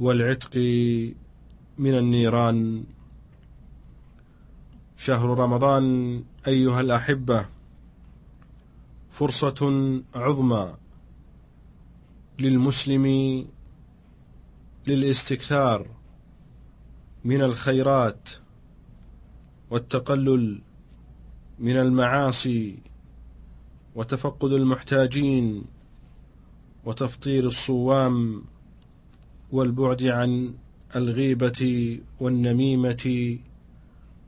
والعتق من النيران. شهر رمضان أيها الأحبة فرصة عظمى للمسلم للاستكثار من الخيرات والتقلل من المعاصي وتفقد المحتاجين وتفطير الصوام والبعد عن الغيبة والنميمة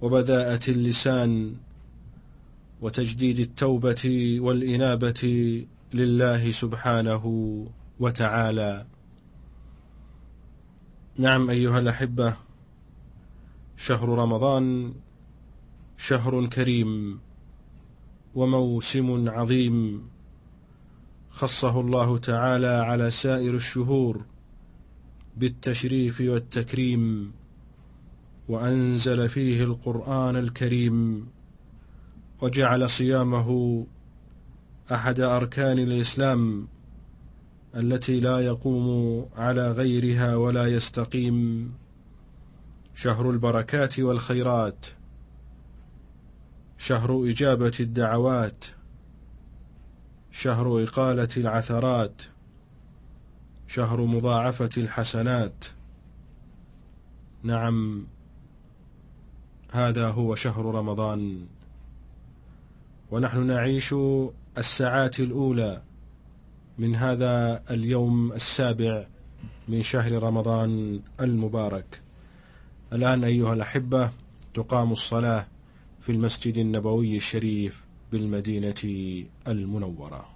وبذاءة اللسان وتجديد التوبة والإنابة لله سبحانه وتعالى. نعم أيها الأحبة شهر رمضان شهر كريم وموسم عظيم خصه الله تعالى على سائر الشهور. بالتشريف والتكريم وأنزل فيه القرآن الكريم وجعل صيامه أحد أركان الإسلام التي لا يقوم على غيرها ولا يستقيم. شهر البركات والخيرات شهر إجابة الدعوات شهر إقالة العثرات. شهر مضاعفة الحسنات. نعم هذا هو شهر رمضان. ونحن نعيش الساعات الأولى من هذا اليوم السابع من شهر رمضان المبارك. الآن أيها الأحبة تقام الصلاة في المسجد النبوي الشريف بالمدينة المنورة.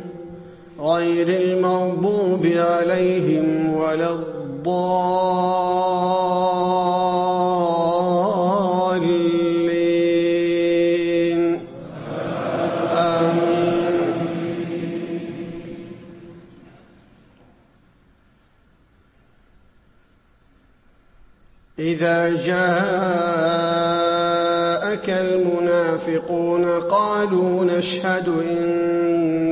غير المغضوب عليهم ولا الضالين. آمين. إذا جاءك المنافقون قالوا نشهد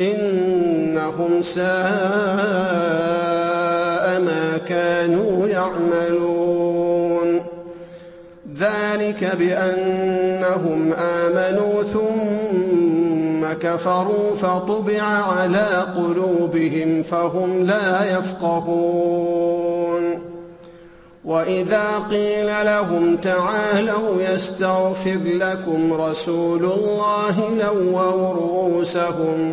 إنهم ساء ما كانوا يعملون. ذلك بأنهم آمنوا ثم كفروا فطبع على قلوبهم فهم لا يفقهون. وإذا قيل لهم تعالوا يستغفر لكم رسول الله لووا رؤوسهم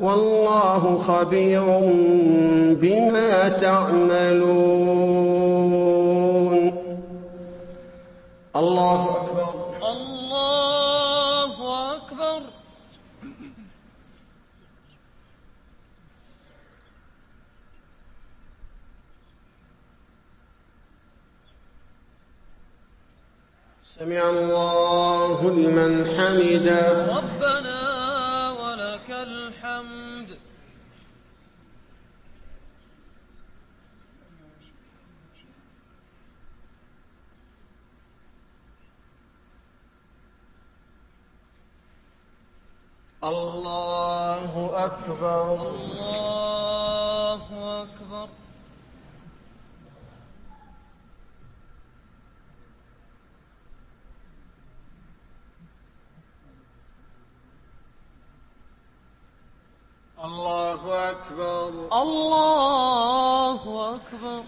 والله خبير بما تعملون. الله أكبر. الله أكبر. سمع الله لمن حمده ربنا ولك الحمد الله أكبر. الله أكبر الله أكبر الله أكبر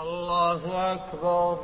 الله أكبر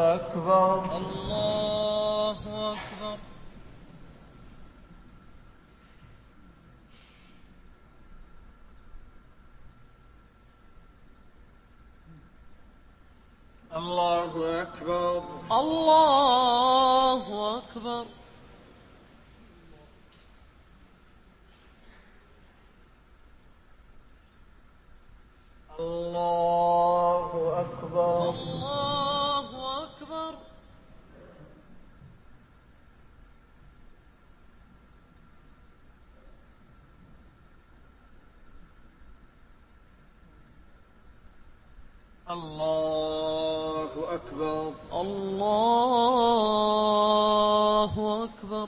أكبر. الله أكبر الله أكبر الله أكبر الله أكبر الله أكبر الله أكبر. الله أكبر.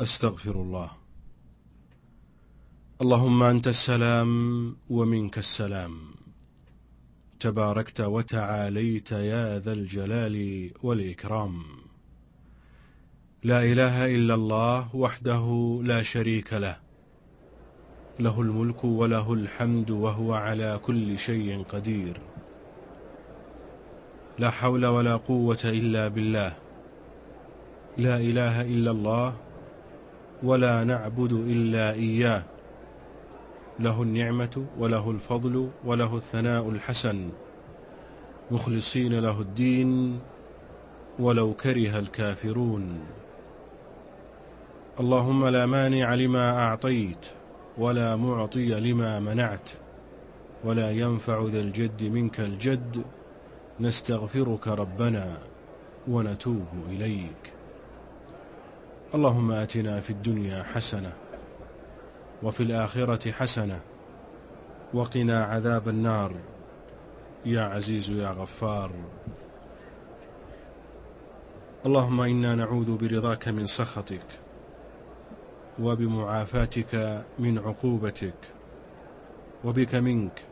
أستغفر الله. اللهم أنت السلام ومنك السلام. تباركت وتعاليت يا ذا الجلال والإكرام. لا إله إلا الله وحده لا شريك له. له الملك وله الحمد وهو على كل شيء قدير. لا حول ولا قوة إلا بالله. لا إله إلا الله ولا نعبد إلا إياه. له النعمة وله الفضل وله الثناء الحسن. مخلصين له الدين ولو كره الكافرون. اللهم لا مانع لما أعطيت ولا معطي لما منعت. ولا ينفع ذا الجد منك الجد. نستغفرك ربنا ونتوب إليك. اللهم آتنا في الدنيا حسنة وفي الآخرة حسنة وقنا عذاب النار. يا عزيز يا غفار. اللهم إنا نعوذ برضاك من سخطك وبمعافاتك من عقوبتك وبك منك.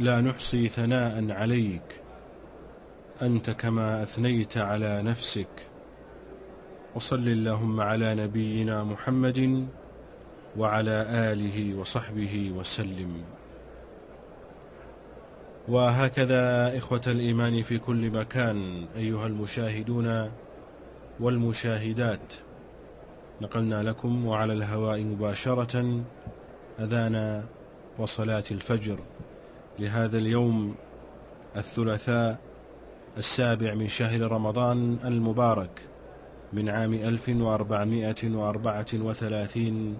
لا نحصي ثناء عليك. أنت كما أثنيت على نفسك. وصل اللهم على نبينا محمد وعلى آله وصحبه وسلم. وهكذا إخوة الإيمان في كل مكان أيها المشاهدون والمشاهدات نقلنا لكم وعلى الهواء مباشرة أذان وصلاة الفجر. لهذا اليوم الثلاثاء السابع من شهر رمضان المبارك. من عام 1434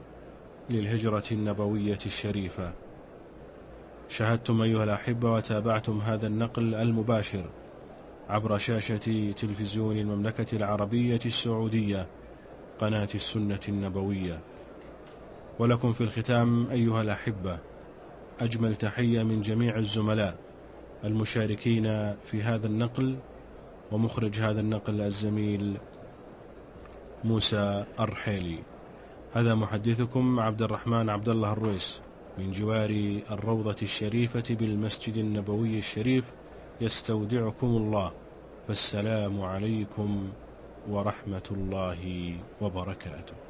للهجرة النبوية الشريفة. شاهدتم أيها الأحبة وتابعتم هذا النقل المباشر عبر شاشة تلفزيون المملكة العربية السعودية قناة السنة النبوية. ولكم في الختام أيها الأحبة أجمل تحية من جميع الزملاء المشاركين في هذا النقل ومخرج هذا النقل الزميل موسى أرحيلي. هذا محدثكم عبد الرحمن عبد الله الرويس من جوار الروضة الشريفة بالمسجد النبوي الشريف. يستودعكم الله. فالسلام عليكم ورحمة الله وبركاته.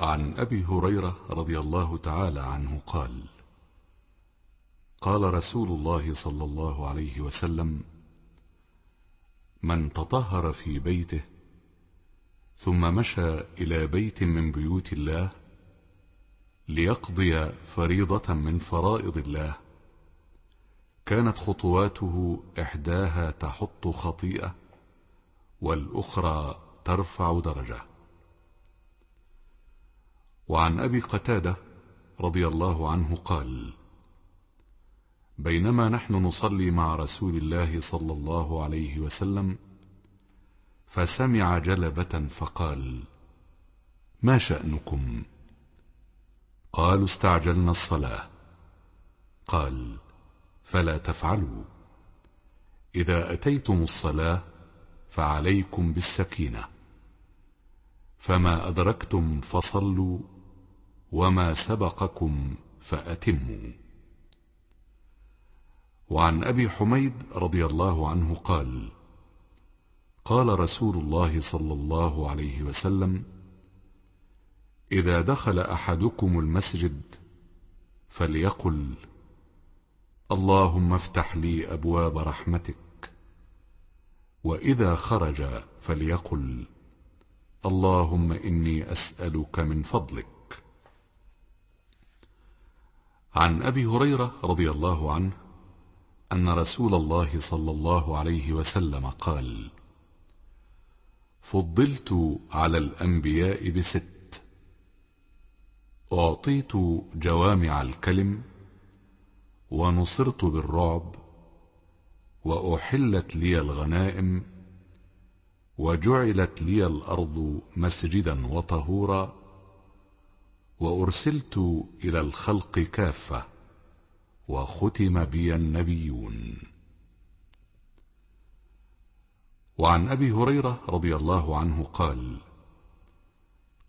عن أبي هريرة رضي الله تعالى عنه قال قال رسول الله صلى الله عليه وسلم من تطهر في بيته ثم مشى إلى بيت من بيوت الله ليقضي فريضة من فرائض الله كانت خطواته إحداها تحط خطيئة والأخرى ترفع درجة. وعن أبي قتادة رضي الله عنه قال بينما نحن نصلي مع رسول الله صلى الله عليه وسلم فسمع جلبة فقال ما شأنكم؟ قالوا استعجلنا الصلاة. قال فلا تفعلوا. إذا أتيتم الصلاة فعليكم بالسكينة فما أدركتم فصلوا وما سبقكم فأتموا. وعن أبي حميد رضي الله عنه قال قال رسول الله صلى الله عليه وسلم إذا دخل أحدكم المسجد فليقل اللهم افتح لي أبواب رحمتك. وإذا خرج فليقل اللهم إني أسألك من فضلك. عن أبي هريرة رضي الله عنه أن رسول الله صلى الله عليه وسلم قال فضلت على الأنبياء بست. أعطيت جوامع الكلم ونصرت بالرعب وأحلت لي الغنائم وجعلت لي الأرض مسجدا وطهورا وأرسلت إلى الخلق كافة وختم بي النبيون. وعن أبي هريرة رضي الله عنه قال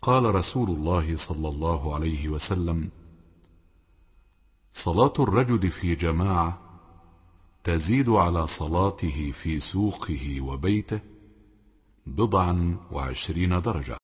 قال رسول الله صلى الله عليه وسلم صلاة الرجل في جماعة تزيد على صلاته في سوقه وبيته بضعا وعشرين درجة.